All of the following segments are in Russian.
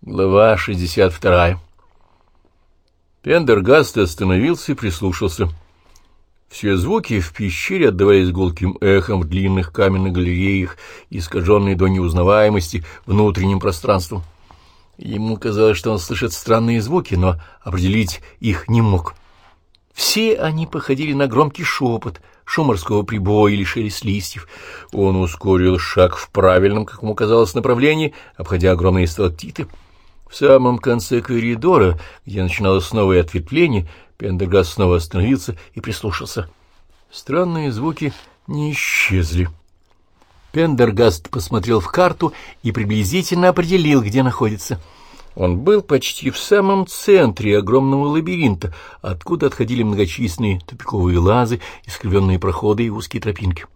Глава 62. Пендергаст остановился и прислушался. Все звуки в пещере отдавались гулким эхом в длинных каменных галереях, искаженные до неузнаваемости внутренним пространством. Ему казалось, что он слышит странные звуки, но определить их не мог. Все они походили на громкий шепот, шум морского прибоя или шелест листьев. Он ускорил шаг в правильном, как ему казалось, направлении, обходя огромные сталактиты — в самом конце коридора, где начиналось новое ответвление, Пендергаст снова остановился и прислушался. Странные звуки не исчезли. Пендергаст посмотрел в карту и приблизительно определил, где находится. Он был почти в самом центре огромного лабиринта, откуда отходили многочисленные тупиковые лазы, искривленные проходы и узкие тропинки.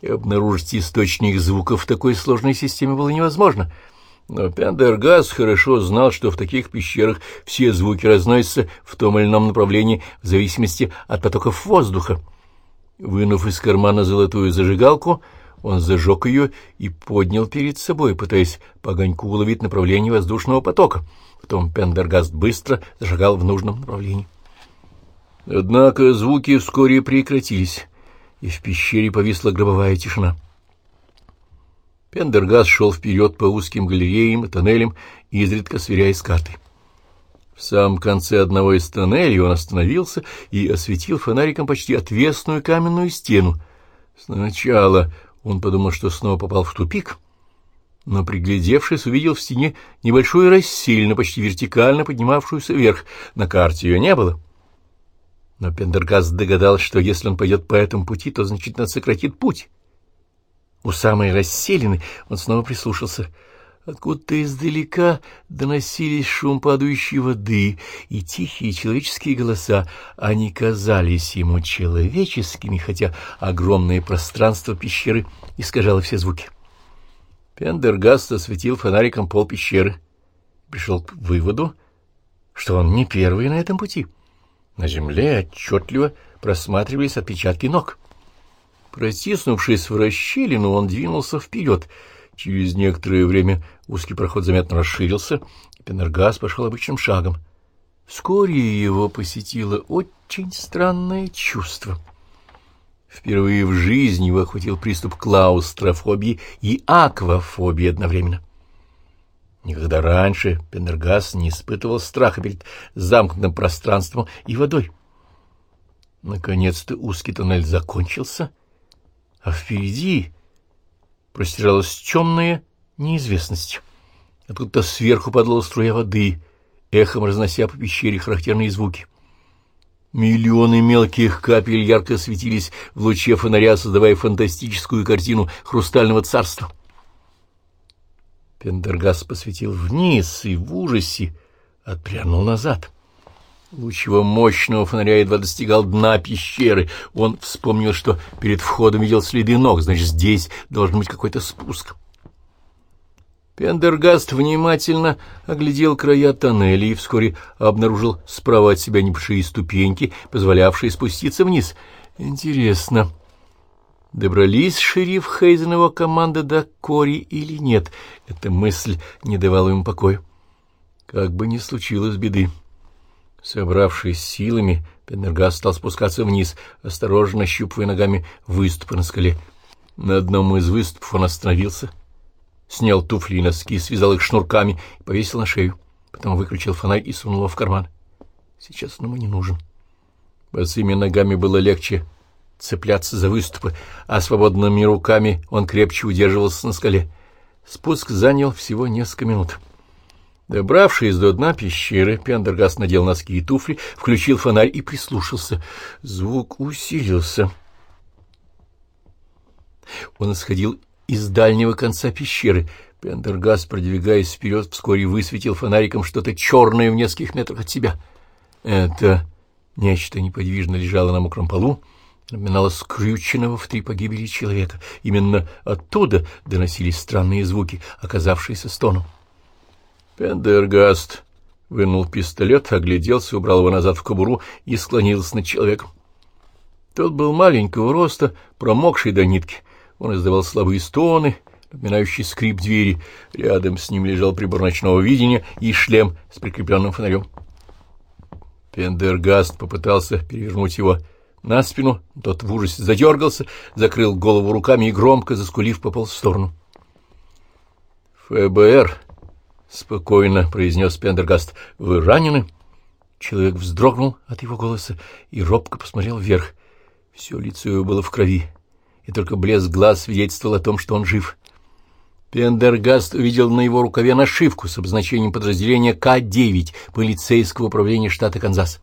И обнаружить источник звуков в такой сложной системе было невозможно — но Пендергас хорошо знал, что в таких пещерах все звуки разносятся в том или ином направлении в зависимости от потоков воздуха. Вынув из кармана золотую зажигалку, он зажег ее и поднял перед собой, пытаясь по огоньку уловить направление воздушного потока. Потом Пендергаст быстро зажигал в нужном направлении. Однако звуки вскоре прекратились, и в пещере повисла гробовая тишина. Пендергас шел вперед по узким галереям и тоннелям, изредка сверяясь с картой. В самом конце одного из тоннелей он остановился и осветил фонариком почти отвесную каменную стену. Сначала он подумал, что снова попал в тупик, но, приглядевшись, увидел в стене небольшую расселину, почти вертикально поднимавшуюся вверх. На карте ее не было. Но Пендергаст догадался, что если он пойдет по этому пути, то значительно сократит путь. У самой расселены он снова прислушался. Откуда-то издалека доносились шум падающей воды и тихие человеческие голоса. Они казались ему человеческими, хотя огромное пространство пещеры искажало все звуки. Пендергаст осветил фонариком пол пещеры. Пришел к выводу, что он не первый на этом пути. На земле отчетливо просматривались отпечатки ног — Протиснувшись в расщелину, он двинулся вперед. Через некоторое время узкий проход заметно расширился, и Пенергас пошел обычным шагом. Вскоре его посетило очень странное чувство. Впервые в жизни его охватил приступ клаустрофобии и аквафобии одновременно. Никогда раньше Пенергас не испытывал страха перед замкнутым пространством и водой. Наконец-то узкий тоннель закончился — а впереди простиралась темная неизвестность. Откуда-то сверху падала струя воды, эхом разнося по пещере характерные звуки. Миллионы мелких капель ярко светились в луче фонаря, создавая фантастическую картину хрустального царства. Пендергас посветил вниз и в ужасе отпрянул назад. Луч его мощного фонаря едва достигал дна пещеры. Он вспомнил, что перед входом видел следы ног, значит, здесь должен быть какой-то спуск. Пендергаст внимательно оглядел края тоннеля и вскоре обнаружил справа от себя небольшие ступеньки, позволявшие спуститься вниз. Интересно, добрались шериф Хейзен его команда до Кори или нет? Эта мысль не давала ему покоя. Как бы ни случилось беды. Собравшись силами, Пендергас стал спускаться вниз, осторожно щупывая ногами выступы на скале. На одном из выступов он остановился, снял туфли и носки, связал их шнурками и повесил на шею. Потом выключил фонарь и сунул его в карман. Сейчас он ему не нужен. Босыми ногами было легче цепляться за выступы, а свободными руками он крепче удерживался на скале. Спуск занял всего несколько минут. Добравшись до дна пещеры, Пендергаст надел носки и туфли, включил фонарь и прислушался. Звук усилился. Он исходил из дальнего конца пещеры. Пендергаст, продвигаясь вперед, вскоре высветил фонариком что-то черное в нескольких метрах от себя. Это нечто неподвижно лежало на мокром полу, напоминало скрюченного в три погибели человека. Именно оттуда доносились странные звуки, оказавшиеся стоном. Пендергаст вынул пистолет, огляделся, убрал его назад в кобуру и склонился над человеком. Тот был маленького роста, промокший до нитки. Он издавал слабые стоны, напоминающий скрип двери. Рядом с ним лежал прибор ночного видения и шлем с прикрепленным фонарем. Пендергаст попытался перевернуть его на спину, тот в ужасе задергался, закрыл голову руками и громко, заскулив, пополз в сторону. «ФБР», — спокойно произнес Пендергаст, — «вы ранены?» Человек вздрогнул от его голоса и робко посмотрел вверх. Все лицо его было в крови, и только блеск глаз свидетельствовал о том, что он жив. Пендергаст увидел на его рукаве нашивку с обозначением подразделения К-9 полицейского управления штата Канзас.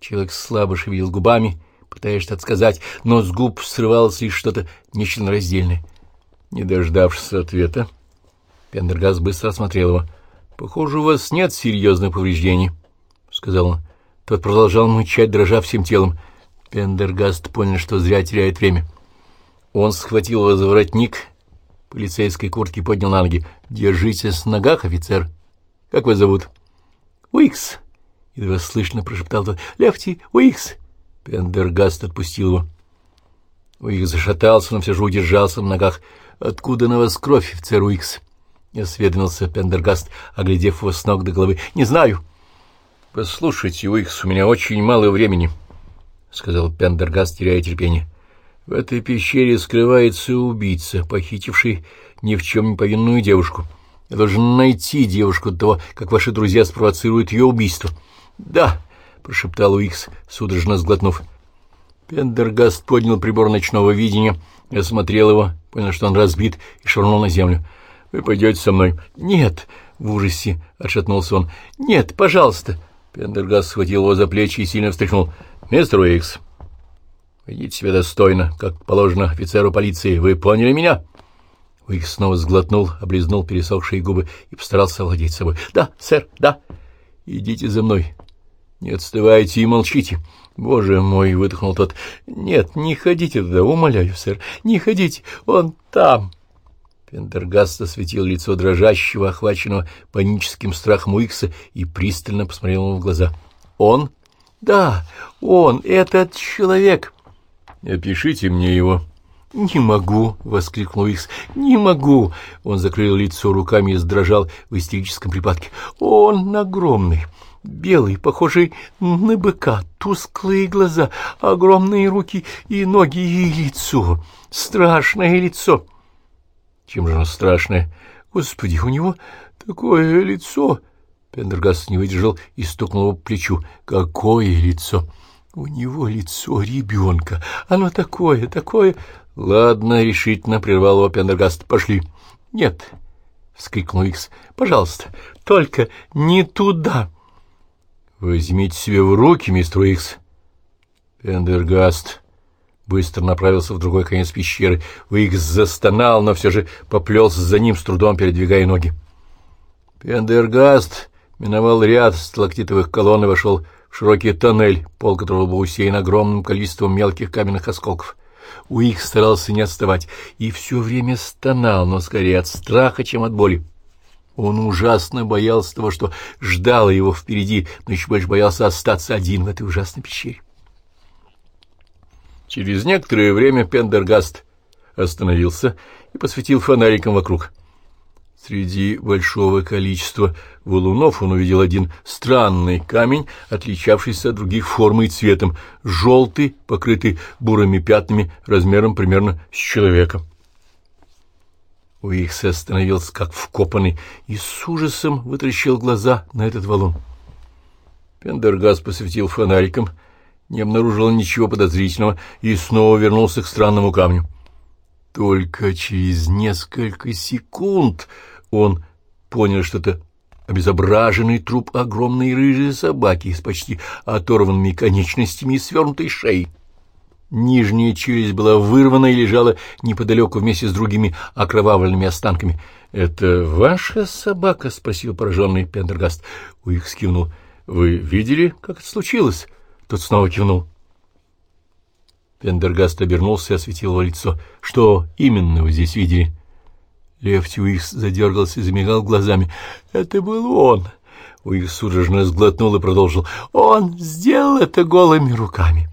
Человек слабо шевелил губами, пытаясь что-то сказать, но с губ срывалось лишь что-то нечленораздельное. Не дождавшись ответа, Пендергаст быстро осмотрел его. — Похоже, у вас нет серьезных повреждений, — сказал он. Тот продолжал мычать, дрожа всем телом. Пендергаст понял, что зря теряет время. Он схватил его за воротник полицейской куртки поднял на ноги. — Держитесь на ногах, офицер. — Как вас зовут? — Уикс. — едва слышно прошептал тот. — Лефти Уикс. Пендергаст отпустил его. Уикс зашатался, но все же удержался на ногах. — Откуда на вас кровь, офицер Уикс? — осведомился Пендергаст, оглядев его с ног до головы. — Не знаю. — Послушайте, Уикс, у меня очень мало времени, — сказал Пендергаст, теряя терпение. В этой пещере скрывается убийца, похитивший ни в чем не повинную девушку. Я должен найти девушку до того, как ваши друзья спровоцируют ее убийство. — Да, — прошептал Уикс, судорожно сглотнув. Пендергаст поднял прибор ночного видения, осмотрел его, понял, что он разбит, и швырнул на землю. — Вы пойдете со мной? — Нет, — в ужасе отшатнулся он. — Нет, пожалуйста. Пендергаст схватил его за плечи и сильно встряхнул. — Мистер Уикс, Ведите себя достойно, как положено офицеру полиции. Вы поняли меня?» Уик снова сглотнул, облизнул пересохшие губы и постарался овладеть собой. «Да, сэр, да. Идите за мной. Не отстывайте и молчите. Боже мой!» — выдохнул тот. «Нет, не ходите туда, умоляю, сэр. Не ходите, он там». Пендергаст осветил лицо дрожащего, охваченного паническим страхом Уикса и пристально посмотрел ему в глаза. «Он?» «Да, он, этот человек!» «Опишите мне его». «Не могу!» — воскликнул Икс. «Не могу!» Он закрыл лицо руками и сдрожал в истерическом припадке. «Он огромный, белый, похожий на быка, тусклые глаза, огромные руки и ноги и лицо. Страшное лицо!» «Чем же оно страшное?» «Господи, у него такое лицо!» Пендергаст не выдержал и стукнул его по плечу. «Какое лицо!» У него лицо ребенка. Оно такое, такое... — Ладно, — решительно прервал его Пендергаст. — Пошли. — Нет, — вскрикнул Икс. — Пожалуйста, только не туда. — Возьмите себя в руки, мистер Икс. Пендергаст быстро направился в другой конец пещеры. Уикс застонал, но все же поплелся за ним, с трудом передвигая ноги. Пендергаст миновал ряд сталактитовых колонн и вошел широкий тоннель, пол которого был усеян огромным количеством мелких каменных осколков. Уик старался не отставать и все время стонал, но скорее от страха, чем от боли. Он ужасно боялся того, что ждало его впереди, но еще больше боялся остаться один в этой ужасной пещере. Через некоторое время Пендергаст остановился и посветил фонариком вокруг — Среди большого количества валунов он увидел один странный камень, отличавшийся от других формой и цветом, желтый, покрытый бурыми пятнами, размером примерно с человека. Уикс остановился как вкопанный и с ужасом вытаращил глаза на этот валун. Пендергас посветил фонариком, не обнаружил ничего подозрительного и снова вернулся к странному камню. Только через несколько секунд он понял, что это обезображенный труп огромной рыжей собаки с почти оторванными конечностями и свернутой шеей. Нижняя челюсть была вырвана и лежала неподалеку вместе с другими окровавленными останками. — Это ваша собака? — спросил пораженный Пендергаст. Уих скивнул. — Вы видели, как это случилось? Тот снова кивнул. Пендергаст обернулся и осветил его лицо. — Что именно вы здесь видели? — Лефти Уикс задергался и замигал глазами. «Это был он!» Уикс судорожно сглотнул и продолжил. «Он сделал это голыми руками!»